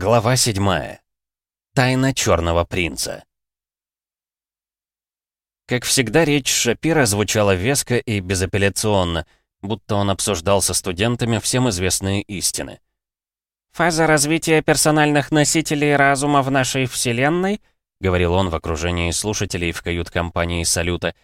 Глава 7. Тайна Черного Принца. Как всегда, речь Шапира звучала веско и безапелляционно, будто он обсуждал со студентами всем известные истины. «Фаза развития персональных носителей разума в нашей Вселенной», — говорил он в окружении слушателей в кают-компании «Салюта»,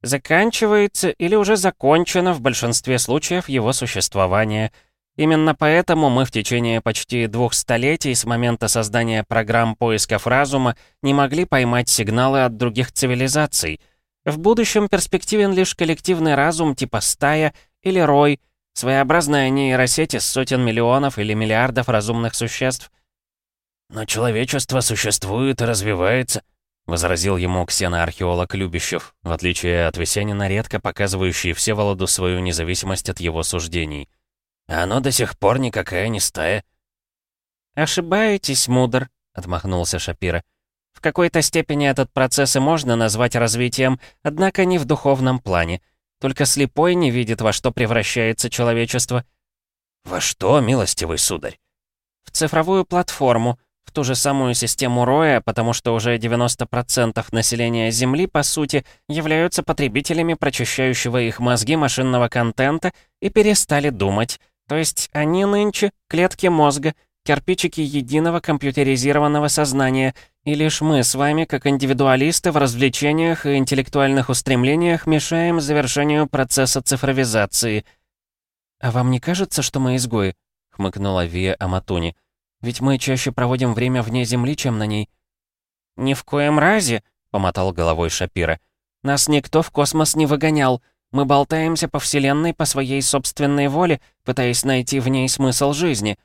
«заканчивается или уже закончена в большинстве случаев его существования — Именно поэтому мы в течение почти двух столетий с момента создания программ поисков разума не могли поймать сигналы от других цивилизаций. В будущем перспективен лишь коллективный разум типа стая или рой, своеобразная нейросеть из сотен миллионов или миллиардов разумных существ. «Но человечество существует и развивается», — возразил ему ксеноархеолог Любящев, в отличие от Весенина, редко показывающий Всеволоду свою независимость от его суждений. А оно до сих пор никакая не стая». «Ошибаетесь, мудр», — отмахнулся Шапира. «В какой-то степени этот процесс и можно назвать развитием, однако не в духовном плане. Только слепой не видит, во что превращается человечество». «Во что, милостивый сударь?» «В цифровую платформу, в ту же самую систему Роя, потому что уже 90% населения Земли, по сути, являются потребителями прочищающего их мозги машинного контента и перестали думать». То есть они нынче — клетки мозга, кирпичики единого компьютеризированного сознания, и лишь мы с вами, как индивидуалисты в развлечениях и интеллектуальных устремлениях, мешаем завершению процесса цифровизации. «А вам не кажется, что мы изгои?» — хмыкнула Вия Аматуни. «Ведь мы чаще проводим время вне Земли, чем на ней». «Ни в коем разе», — помотал головой Шапира. «Нас никто в космос не выгонял. Мы болтаемся по Вселенной по своей собственной воле, пытаясь найти в ней смысл жизни».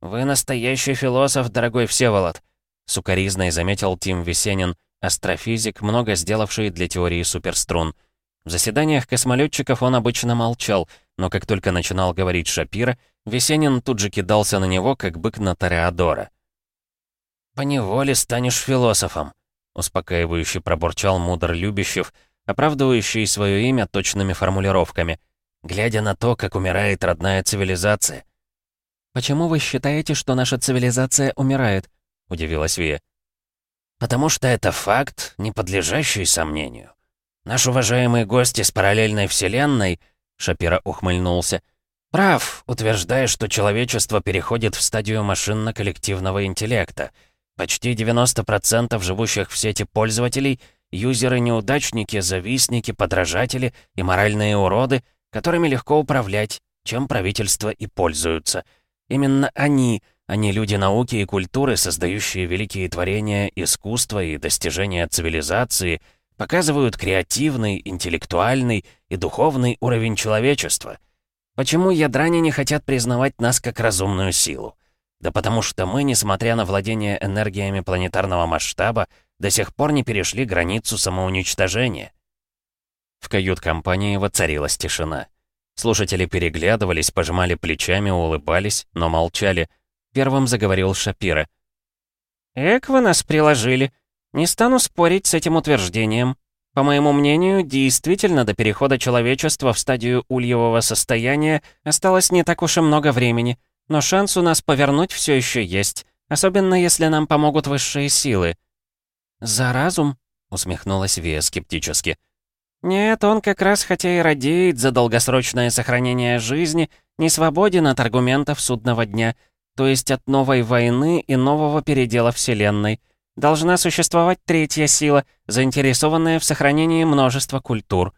«Вы настоящий философ, дорогой Всеволод», — сукоризной заметил Тим Весенин, астрофизик, много сделавший для теории суперструн. В заседаниях космолетчиков он обычно молчал, но как только начинал говорить Шапира, Весенин тут же кидался на него, как бык на Тореадора. «Поневоле станешь философом», — успокаивающе пробурчал мудр Любящев, оправдывающий свое имя точными формулировками, глядя на то, как умирает родная цивилизация. «Почему вы считаете, что наша цивилизация умирает?» — удивилась Вия. «Потому что это факт, не подлежащий сомнению. Наш уважаемый гость из параллельной вселенной, — Шапира ухмыльнулся, — прав, утверждая, что человечество переходит в стадию машинно-коллективного интеллекта. Почти 90% живущих в сети пользователей — Юзеры-неудачники, завистники, подражатели и моральные уроды, которыми легко управлять, чем правительства и пользуются. Именно они, а не люди науки и культуры, создающие великие творения искусства и достижения цивилизации, показывают креативный, интеллектуальный и духовный уровень человечества. Почему ядране не хотят признавать нас как разумную силу? Да потому что мы, несмотря на владение энергиями планетарного масштаба, до сих пор не перешли границу самоуничтожения. В кают-компании воцарилась тишина. Слушатели переглядывались, пожимали плечами, улыбались, но молчали. Первым заговорил Шапира. «Эк, вы нас приложили. Не стану спорить с этим утверждением. По моему мнению, действительно до перехода человечества в стадию ульевого состояния осталось не так уж и много времени, но шанс у нас повернуть все еще есть, особенно если нам помогут высшие силы. «За разум?» — усмехнулась Вия скептически. «Нет, он как раз хотя и радеет за долгосрочное сохранение жизни, не свободен от аргументов судного дня, то есть от новой войны и нового передела Вселенной. Должна существовать третья сила, заинтересованная в сохранении множества культур».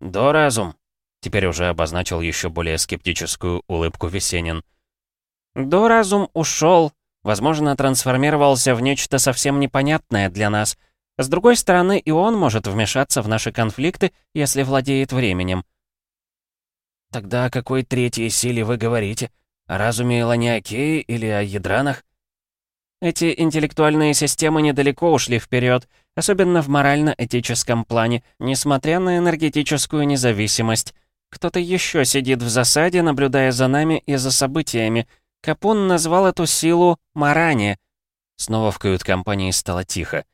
«До разум», — теперь уже обозначил еще более скептическую улыбку Весенин. «До разум ушел, Возможно, трансформировался в нечто совсем непонятное для нас. С другой стороны, и он может вмешаться в наши конфликты, если владеет временем. Тогда о какой третьей силе вы говорите? О разуме Ланиакеи или о ядранах? Эти интеллектуальные системы недалеко ушли вперед, особенно в морально-этическом плане, несмотря на энергетическую независимость. Кто-то еще сидит в засаде, наблюдая за нами и за событиями, Капун назвал эту силу Маране. Снова в кают-компании стало тихо.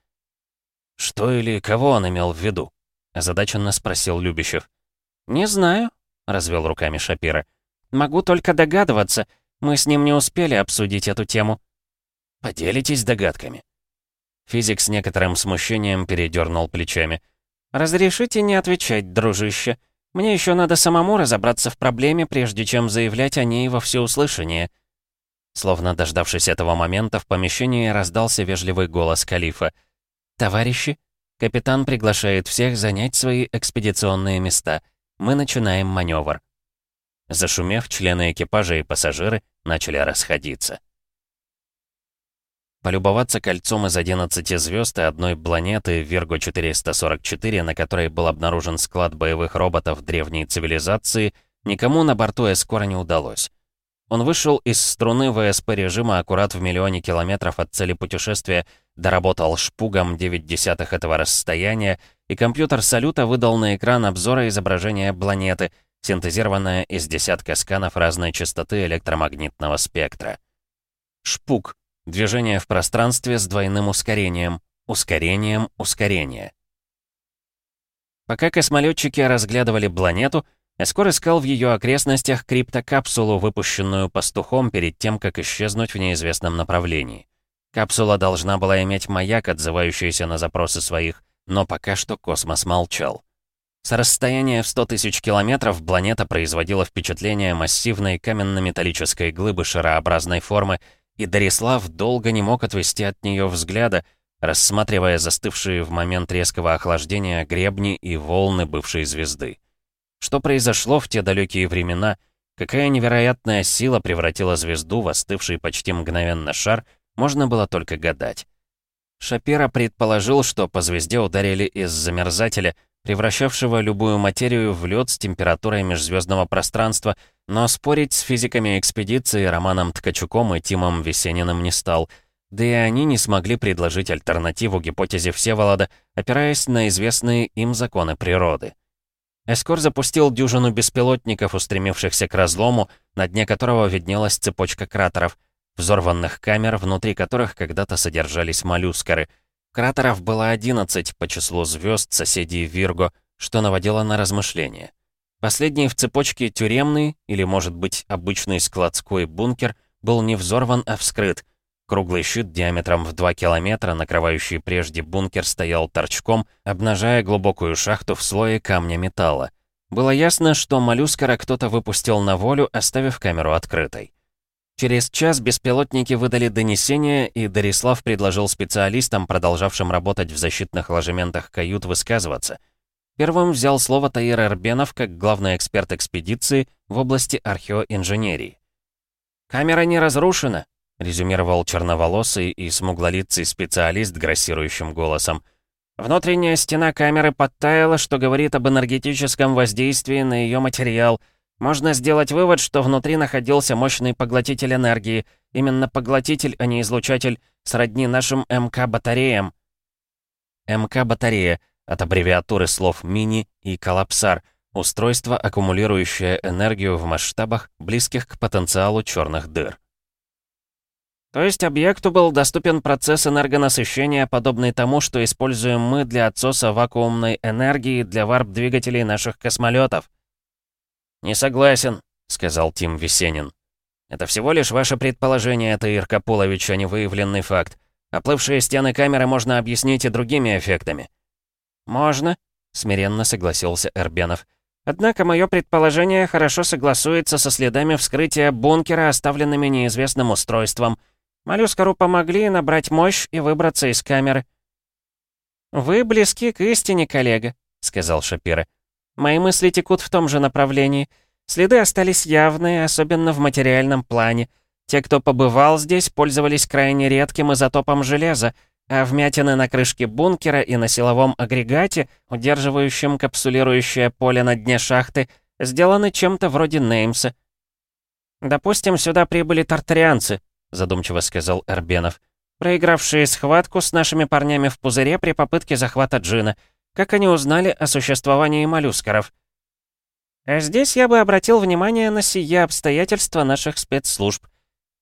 «Что или кого он имел в виду?» — озадаченно спросил Любящев. «Не знаю», — развел руками Шапира. «Могу только догадываться. Мы с ним не успели обсудить эту тему». «Поделитесь догадками». Физик с некоторым смущением передернул плечами. «Разрешите не отвечать, дружище. Мне еще надо самому разобраться в проблеме, прежде чем заявлять о ней во всеуслышание». Словно дождавшись этого момента, в помещении раздался вежливый голос Калифа. «Товарищи, капитан приглашает всех занять свои экспедиционные места. Мы начинаем маневр». Зашумев, члены экипажа и пассажиры начали расходиться. Полюбоваться кольцом из 11 звезд и одной планеты Вирго-444, на которой был обнаружен склад боевых роботов древней цивилизации, никому на борту Эскора не удалось. Он вышел из струны ВСП режима аккурат в миллионе километров от цели путешествия, доработал шпугом 9 десятых этого расстояния, и компьютер салюта выдал на экран обзора изображения планеты, синтезированное из десятка сканов разной частоты электромагнитного спектра. Шпуг Движение в пространстве с двойным ускорением. Ускорением ускорения. Пока космолетчики разглядывали планету, Эскор искал в ее окрестностях криптокапсулу, выпущенную пастухом перед тем, как исчезнуть в неизвестном направлении. Капсула должна была иметь маяк, отзывающийся на запросы своих, но пока что космос молчал. С расстояния в 100 тысяч километров планета производила впечатление массивной каменно-металлической глыбы шарообразной формы, и Дарислав долго не мог отвести от нее взгляда, рассматривая застывшие в момент резкого охлаждения гребни и волны бывшей звезды. Что произошло в те далекие времена, какая невероятная сила превратила звезду в остывший почти мгновенно шар, можно было только гадать. Шапира предположил, что по звезде ударили из замерзателя, превращавшего любую материю в лед с температурой межзвездного пространства, но спорить с физиками экспедиции Романом Ткачуком и Тимом Весениным не стал, да и они не смогли предложить альтернативу гипотезе Всеволода, опираясь на известные им законы природы. Эскор запустил дюжину беспилотников, устремившихся к разлому, на дне которого виднелась цепочка кратеров, взорванных камер, внутри которых когда-то содержались моллюскары — Кратеров было 11 по числу звезд соседей Вирго, что наводило на размышления. Последний в цепочке тюремный, или, может быть, обычный складской бункер, был не взорван, а вскрыт. Круглый щит диаметром в 2 километра, накрывающий прежде бункер, стоял торчком, обнажая глубокую шахту в слое камня металла. Было ясно, что моллюскара кто-то выпустил на волю, оставив камеру открытой. Через час беспилотники выдали донесение, и Дарислав предложил специалистам, продолжавшим работать в защитных ложементах кают, высказываться. Первым взял слово Таир Эрбенов как главный эксперт экспедиции в области археоинженерии. «Камера не разрушена», — резюмировал черноволосый и смуглолицый специалист грассирующим голосом. «Внутренняя стена камеры подтаяла, что говорит об энергетическом воздействии на ее материал — можно сделать вывод, что внутри находился мощный поглотитель энергии. Именно поглотитель, а не излучатель, сродни нашим МК-батареям. МК-батарея от аббревиатуры слов «мини» и «коллапсар» — устройство, аккумулирующее энергию в масштабах, близких к потенциалу черных дыр. То есть объекту был доступен процесс энергонасыщения, подобный тому, что используем мы для отсоса вакуумной энергии для варп-двигателей наших космолетов. «Не согласен», — сказал Тим Весенин. «Это всего лишь ваше предположение, Таир Капулович, а не выявленный факт. Оплывшие стены камеры можно объяснить и другими эффектами». «Можно», — смиренно согласился Эрбенов. «Однако мое предположение хорошо согласуется со следами вскрытия бункера, оставленными неизвестным устройством. Моллюскару помогли набрать мощь и выбраться из камеры». «Вы близки к истине, коллега», — сказал Шапира. Мои мысли текут в том же направлении. Следы остались явные, особенно в материальном плане. Те, кто побывал здесь, пользовались крайне редким изотопом железа, а вмятины на крышке бункера и на силовом агрегате, удерживающем капсулирующее поле на дне шахты, сделаны чем-то вроде Неймса. «Допустим, сюда прибыли тартарианцы», — задумчиво сказал Эрбенов, проигравшие схватку с нашими парнями в пузыре при попытке захвата Джина — как они узнали о существовании моллюскеров? А здесь я бы обратил внимание на сие обстоятельства наших спецслужб.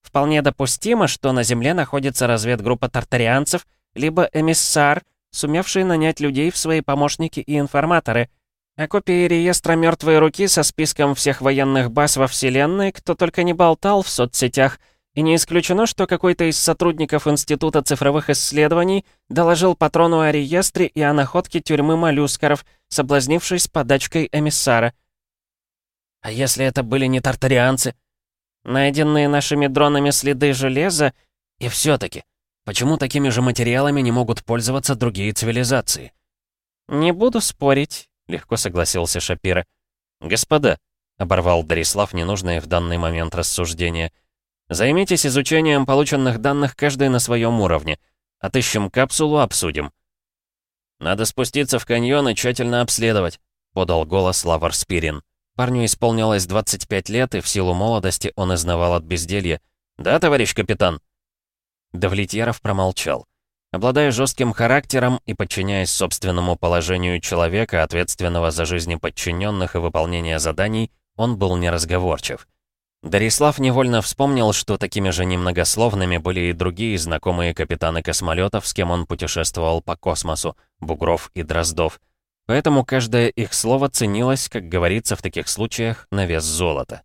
Вполне допустимо, что на Земле находится разведгруппа тартарианцев, либо эмиссар, сумевший нанять людей в свои помощники и информаторы. А копии реестра мертвой руки со списком всех военных баз во Вселенной, кто только не болтал в соцсетях. И не исключено, что какой-то из сотрудников Института цифровых исследований доложил патрону о реестре и о находке тюрьмы моллюскаров, соблазнившись подачкой эмиссара. А если это были не тартарианцы? Найденные нашими дронами следы железа... И все таки почему такими же материалами не могут пользоваться другие цивилизации? Не буду спорить легко согласился Шапира. «Господа», — оборвал Дарислав ненужные в данный момент рассуждения, «займитесь изучением полученных данных каждый на своем уровне. Отыщем капсулу, обсудим». «Надо спуститься в каньон и тщательно обследовать», — подал голос Лавр Спирин. Парню исполнилось 25 лет, и в силу молодости он изнавал от безделья. «Да, товарищ капитан?» Давлетьяров промолчал. Обладая жестким характером и подчиняясь собственному положению человека, ответственного за жизни подчиненных и выполнение заданий, он был неразговорчив. Дарислав невольно вспомнил, что такими же немногословными были и другие знакомые капитаны космолетов, с кем он путешествовал по космосу, Бугров и Дроздов. Поэтому каждое их слово ценилось, как говорится в таких случаях, на вес золота.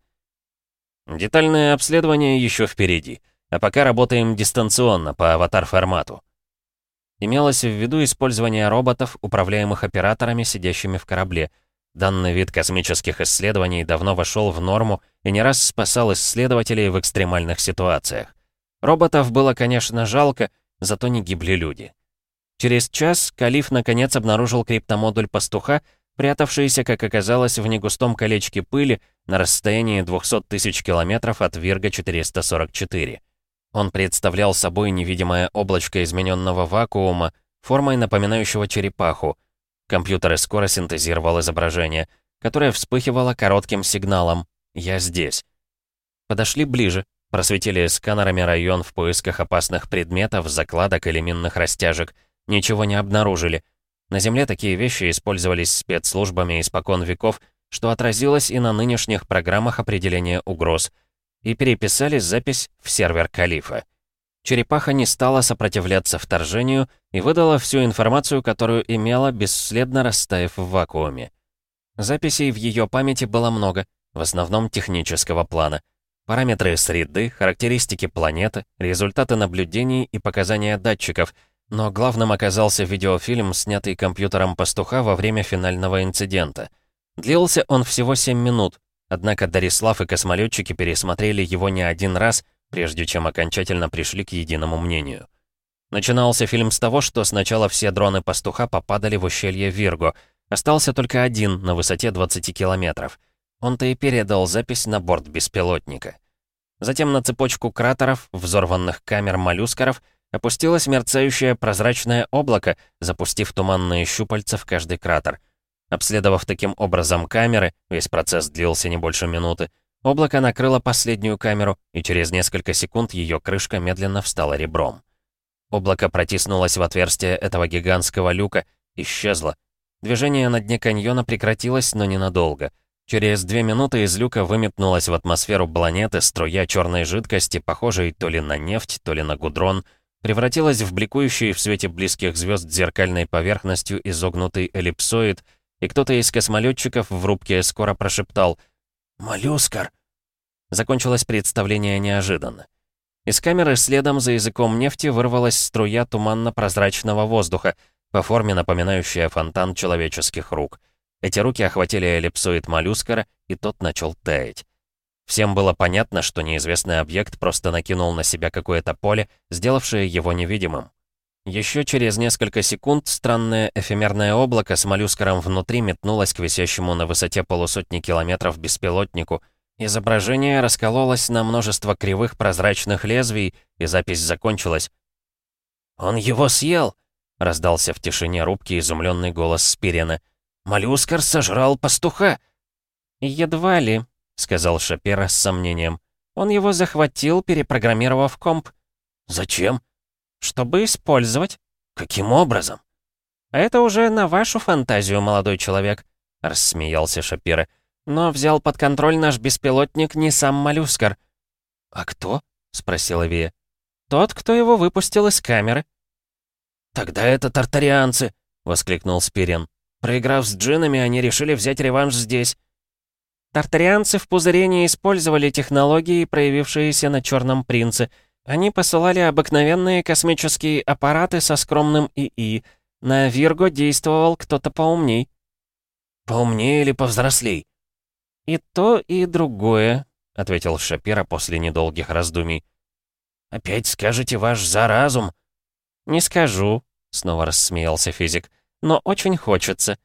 Детальное обследование еще впереди, а пока работаем дистанционно по аватар-формату. Имелось в виду использование роботов, управляемых операторами, сидящими в корабле. Данный вид космических исследований давно вошел в норму и не раз спасал исследователей в экстремальных ситуациях. Роботов было, конечно, жалко, зато не гибли люди. Через час Калиф наконец обнаружил криптомодуль пастуха, прятавшийся, как оказалось, в негустом колечке пыли на расстоянии 200 тысяч километров от Вирга-444. Он представлял собой невидимое облачко измененного вакуума, формой напоминающего черепаху. Компьютер скоро синтезировал изображение, которое вспыхивало коротким сигналом «Я здесь». Подошли ближе, просветили сканерами район в поисках опасных предметов, закладок или минных растяжек. Ничего не обнаружили. На Земле такие вещи использовались спецслужбами испокон веков, что отразилось и на нынешних программах определения угроз — и переписали запись в сервер Калифа. Черепаха не стала сопротивляться вторжению и выдала всю информацию, которую имела, бесследно растаяв в вакууме. Записей в ее памяти было много, в основном технического плана. Параметры среды, характеристики планеты, результаты наблюдений и показания датчиков, но главным оказался видеофильм, снятый компьютером пастуха во время финального инцидента. Длился он всего 7 минут, Однако Дарислав и космолетчики пересмотрели его не один раз, прежде чем окончательно пришли к единому мнению. Начинался фильм с того, что сначала все дроны пастуха попадали в ущелье Вирго. Остался только один на высоте 20 километров. Он-то и передал запись на борт беспилотника. Затем на цепочку кратеров, взорванных камер моллюскаров, опустилось мерцающее прозрачное облако, запустив туманные щупальца в каждый кратер — Обследовав таким образом камеры, весь процесс длился не больше минуты, облако накрыло последнюю камеру, и через несколько секунд ее крышка медленно встала ребром. Облако протиснулось в отверстие этого гигантского люка, исчезло. Движение на дне каньона прекратилось, но ненадолго. Через две минуты из люка выметнулась в атмосферу планеты струя черной жидкости, похожей то ли на нефть, то ли на гудрон, превратилась в бликующий в свете близких звезд зеркальной поверхностью изогнутый эллипсоид — и кто-то из космолетчиков в рубке скоро прошептал «Моллюскар!». Закончилось представление неожиданно. Из камеры следом за языком нефти вырвалась струя туманно-прозрачного воздуха, по форме напоминающая фонтан человеческих рук. Эти руки охватили эллипсоид моллюскара, и тот начал таять. Всем было понятно, что неизвестный объект просто накинул на себя какое-то поле, сделавшее его невидимым. Еще через несколько секунд странное эфемерное облако с моллюскором внутри метнулось к висящему на высоте полусотни километров беспилотнику. Изображение раскололось на множество кривых прозрачных лезвий, и запись закончилась. «Он его съел!» — раздался в тишине рубки изумленный голос Спирина. «Моллюскар сожрал пастуха!» «Едва ли», — сказал Шапира с сомнением. «Он его захватил, перепрограммировав комп». «Зачем?» «Чтобы использовать». «Каким образом?» «А это уже на вашу фантазию, молодой человек», — рассмеялся Шапира. «Но взял под контроль наш беспилотник не сам моллюскар». «А кто?» — спросила Вия. «Тот, кто его выпустил из камеры». «Тогда это тартарианцы», — воскликнул Спирин. Проиграв с джинами, они решили взять реванш здесь. Тартарианцы в пузыре не использовали технологии, проявившиеся на Черном Принце. Они посылали обыкновенные космические аппараты со скромным ИИ. На Вирго действовал кто-то поумней. «Поумнее или повзрослей?» «И то, и другое», — ответил Шапира после недолгих раздумий. «Опять скажете ваш за разум?» «Не скажу», — снова рассмеялся физик, — «но очень хочется».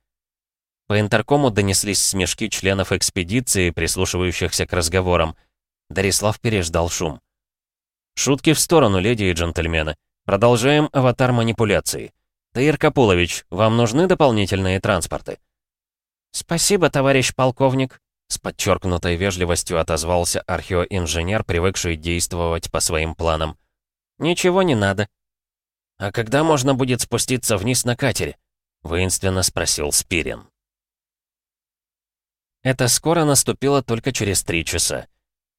По интеркому донеслись смешки членов экспедиции, прислушивающихся к разговорам. Дарислав переждал шум. «Шутки в сторону, леди и джентльмены. Продолжаем аватар манипуляции. Таир Капулович, вам нужны дополнительные транспорты?» «Спасибо, товарищ полковник», — с подчеркнутой вежливостью отозвался археоинженер, привыкший действовать по своим планам. «Ничего не надо». «А когда можно будет спуститься вниз на катере?» — воинственно спросил Спирин. Это скоро наступило только через три часа.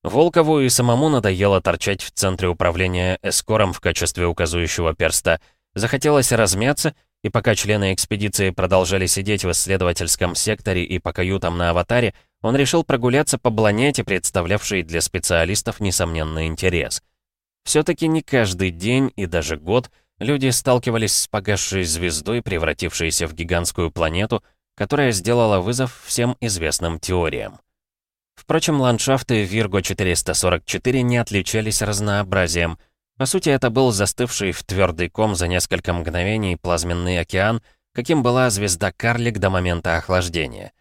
Волкову и самому надоело торчать в центре управления эскором в качестве указующего перста. Захотелось размяться, и пока члены экспедиции продолжали сидеть в исследовательском секторе и по каютам на аватаре, он решил прогуляться по планете, представлявшей для специалистов несомненный интерес. Все-таки не каждый день и даже год люди сталкивались с погасшей звездой, превратившейся в гигантскую планету, которая сделала вызов всем известным теориям. Впрочем, ландшафты Вирго-444 не отличались разнообразием. По сути, это был застывший в твердый ком за несколько мгновений плазменный океан, каким была звезда Карлик до момента охлаждения.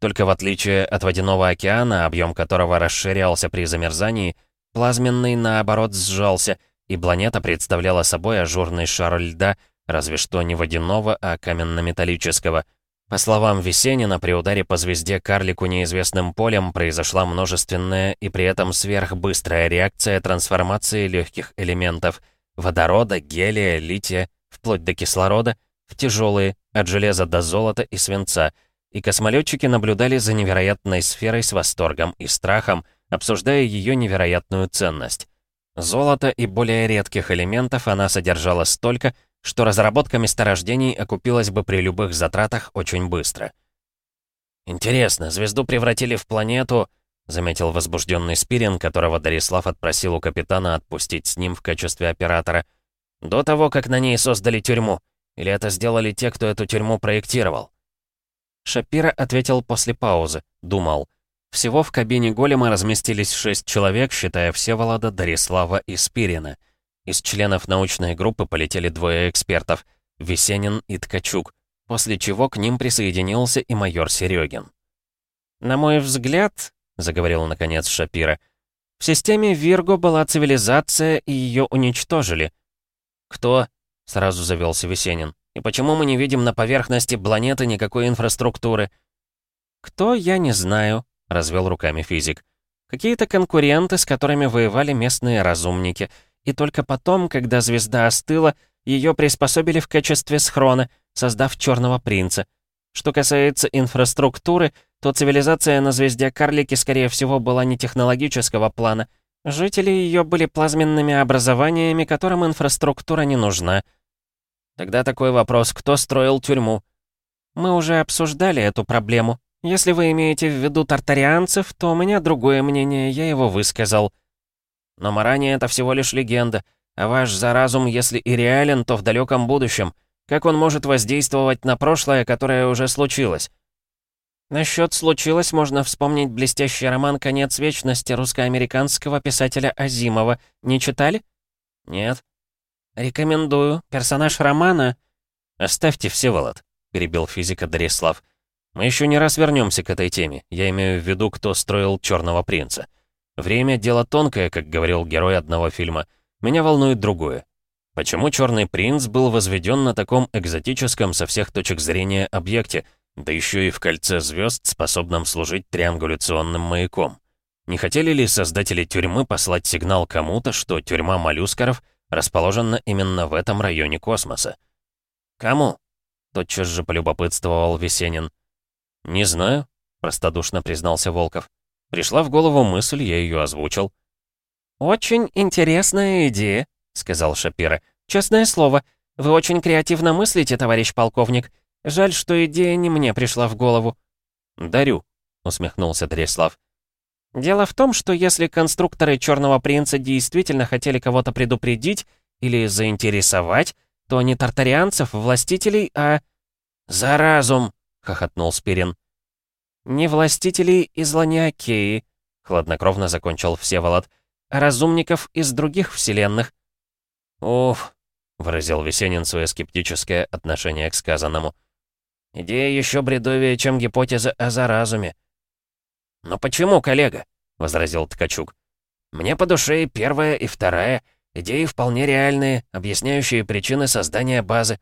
Только в отличие от водяного океана, объем которого расширялся при замерзании, плазменный, наоборот, сжался, и планета представляла собой ажурный шар льда, разве что не водяного, а каменно-металлического — по словам Весенина, при ударе по звезде карлику неизвестным полем произошла множественная и при этом сверхбыстрая реакция трансформации легких элементов водорода, гелия, лития, вплоть до кислорода, в тяжелые, от железа до золота и свинца, и космолетчики наблюдали за невероятной сферой с восторгом и страхом, обсуждая ее невероятную ценность. Золото и более редких элементов она содержала столько, что разработка месторождений окупилась бы при любых затратах очень быстро. «Интересно, звезду превратили в планету», — заметил возбужденный Спирин, которого Дарислав отпросил у капитана отпустить с ним в качестве оператора, «до того, как на ней создали тюрьму. Или это сделали те, кто эту тюрьму проектировал?» Шапира ответил после паузы, думал. Всего в кабине голема разместились шесть человек, считая Всеволода, Дарислава и Спирина — из членов научной группы полетели двое экспертов — Весенин и Ткачук, после чего к ним присоединился и майор Серегин. «На мой взгляд», — заговорил наконец Шапира, «в системе Вирго была цивилизация, и ее уничтожили». «Кто?» — сразу завелся Весенин. «И почему мы не видим на поверхности планеты никакой инфраструктуры?» «Кто, я не знаю», — развел руками физик. «Какие-то конкуренты, с которыми воевали местные разумники — и только потом, когда звезда остыла, ее приспособили в качестве схрона, создав Черного Принца. Что касается инфраструктуры, то цивилизация на звезде Карлики, скорее всего, была не технологического плана. Жители ее были плазменными образованиями, которым инфраструктура не нужна. Тогда такой вопрос, кто строил тюрьму? Мы уже обсуждали эту проблему. Если вы имеете в виду тартарианцев, то у меня другое мнение, я его высказал. Но Марани — это всего лишь легенда, а ваш заразум, если и реален, то в далеком будущем. Как он может воздействовать на прошлое, которое уже случилось? Насчет «случилось» можно вспомнить блестящий роман «Конец вечности» русско-американского писателя Азимова. Не читали? Нет. Рекомендую. Персонаж романа... «Оставьте, Всеволод», — перебил физика Дарислав. «Мы еще не раз вернемся к этой теме. Я имею в виду, кто строил Черного принца. Время — дело тонкое, как говорил герой одного фильма. Меня волнует другое. Почему Черный принц был возведен на таком экзотическом со всех точек зрения объекте, да еще и в кольце звезд, способном служить триангуляционным маяком? Не хотели ли создатели тюрьмы послать сигнал кому-то, что тюрьма моллюскеров расположена именно в этом районе космоса? «Кому?» — тотчас же полюбопытствовал Весенин. «Не знаю», — простодушно признался Волков. Пришла в голову мысль, я ее озвучил. «Очень интересная идея», — сказал Шапира. «Честное слово, вы очень креативно мыслите, товарищ полковник. Жаль, что идея не мне пришла в голову». «Дарю», — усмехнулся Дарислав. «Дело в том, что если конструкторы Черного Принца действительно хотели кого-то предупредить или заинтересовать, то не тартарианцев, властителей, а...» «За разум!» — хохотнул Спирин. «Не властителей из Ланиакеи», — хладнокровно закончил Всеволод, «а разумников из других вселенных». «Уф», — выразил Весенин свое скептическое отношение к сказанному. «Идея еще бредовее, чем гипотеза о заразуме». «Но почему, коллега?» — возразил Ткачук. «Мне по душе и первая, и вторая. Идеи вполне реальные, объясняющие причины создания базы.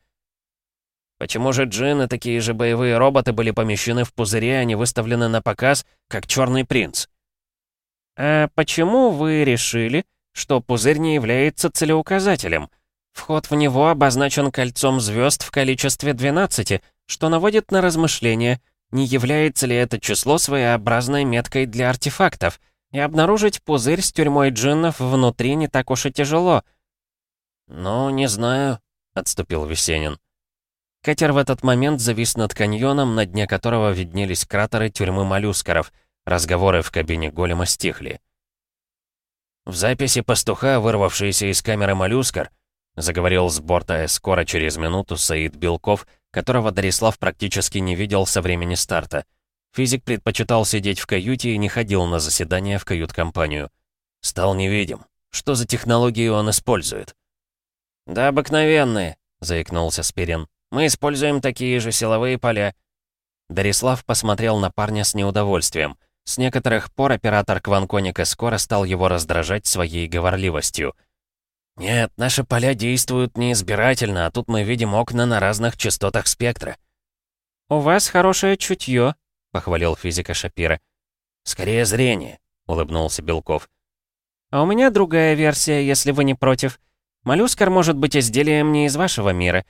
Почему же джинны, такие же боевые роботы, были помещены в пузыре, а не выставлены на показ, как Черный принц? А почему вы решили, что пузырь не является целеуказателем? Вход в него обозначен кольцом звезд в количестве 12, что наводит на размышления, не является ли это число своеобразной меткой для артефактов, и обнаружить пузырь с тюрьмой джиннов внутри не так уж и тяжело. «Ну, не знаю», — отступил Весенин. Катер в этот момент завис над каньоном, на дне которого виднелись кратеры тюрьмы моллюскеров. Разговоры в кабине голема стихли. «В записи пастуха, вырвавшийся из камеры моллюскер», заговорил с борта эскора через минуту Саид Белков, которого Дарислав практически не видел со времени старта. Физик предпочитал сидеть в каюте и не ходил на заседания в кают-компанию. Стал невидим. Что за технологии он использует? «Да обыкновенные», — заикнулся Спирин. Мы используем такие же силовые поля». Дарислав посмотрел на парня с неудовольствием. С некоторых пор оператор Кванконика скоро стал его раздражать своей говорливостью. «Нет, наши поля действуют неизбирательно, а тут мы видим окна на разных частотах спектра». «У вас хорошее чутье», — похвалил физика Шапира. «Скорее зрение», — улыбнулся Белков. «А у меня другая версия, если вы не против. Моллюскар может быть изделием не из вашего мира».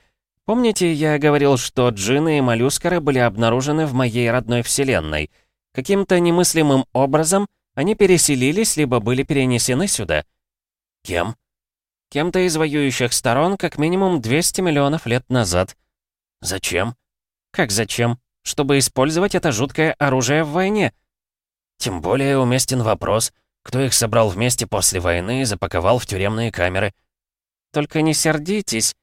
Помните, я говорил, что джины и моллюскеры были обнаружены в моей родной вселенной? Каким-то немыслимым образом они переселились, либо были перенесены сюда. Кем? Кем-то из воюющих сторон как минимум 200 миллионов лет назад. Зачем? Как зачем? Чтобы использовать это жуткое оружие в войне. Тем более уместен вопрос, кто их собрал вместе после войны и запаковал в тюремные камеры. Только не сердитесь,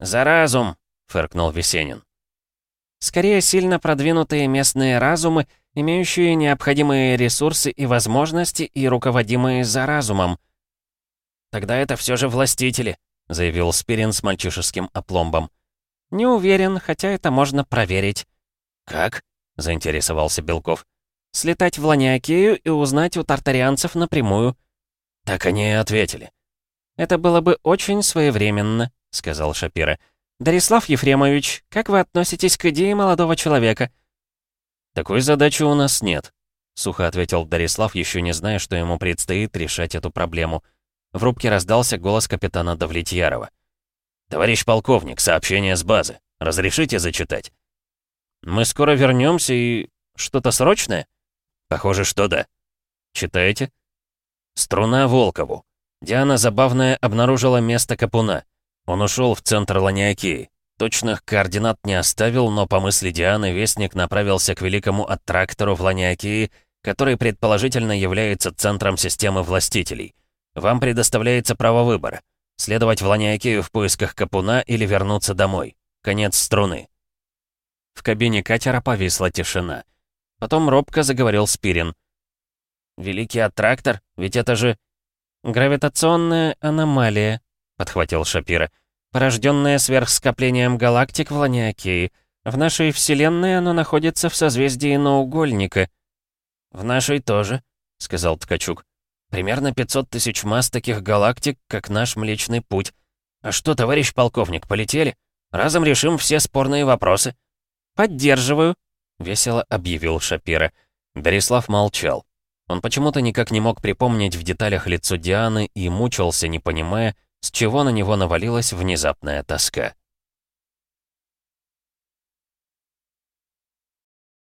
«За разум!» — фыркнул Весенин. «Скорее сильно продвинутые местные разумы, имеющие необходимые ресурсы и возможности и руководимые за разумом». «Тогда это все же властители», — заявил Спирин с мальчишеским опломбом. «Не уверен, хотя это можно проверить». «Как?» — заинтересовался Белков. «Слетать в Ланиакею и узнать у тартарианцев напрямую». Так они и ответили. «Это было бы очень своевременно», — сказал Шапира. «Дарислав Ефремович, как вы относитесь к идее молодого человека?» «Такой задачи у нас нет», — сухо ответил Дарислав, еще не зная, что ему предстоит решать эту проблему. В рубке раздался голос капитана Давлетьярова. «Товарищ полковник, сообщение с базы. Разрешите зачитать?» «Мы скоро вернемся и... что-то срочное?» «Похоже, что да». «Читаете?» «Струна Волкову. Диана Забавная обнаружила место Капуна. Он ушел в центр Ланиакии. Точных координат не оставил, но по мысли Дианы Вестник направился к великому аттрактору в Ланиакии, который предположительно является центром системы властителей. Вам предоставляется право выбора. Следовать в Ланиакию в поисках Капуна или вернуться домой. Конец струны. В кабине катера повисла тишина. Потом робко заговорил Спирин. «Великий аттрактор? Ведь это же...» «Гравитационная аномалия», — подхватил Шапира. «Порожденное сверхскоплением галактик в Ланиакее. В нашей Вселенной оно находится в созвездии наугольника». «В нашей тоже», — сказал Ткачук. «Примерно 500 тысяч масс таких галактик, как наш Млечный Путь. А что, товарищ полковник, полетели? Разом решим все спорные вопросы». «Поддерживаю», — весело объявил Шапира. Дарислав молчал. Он почему-то никак не мог припомнить в деталях лицо Дианы и мучился, не понимая, с чего на него навалилась внезапная тоска.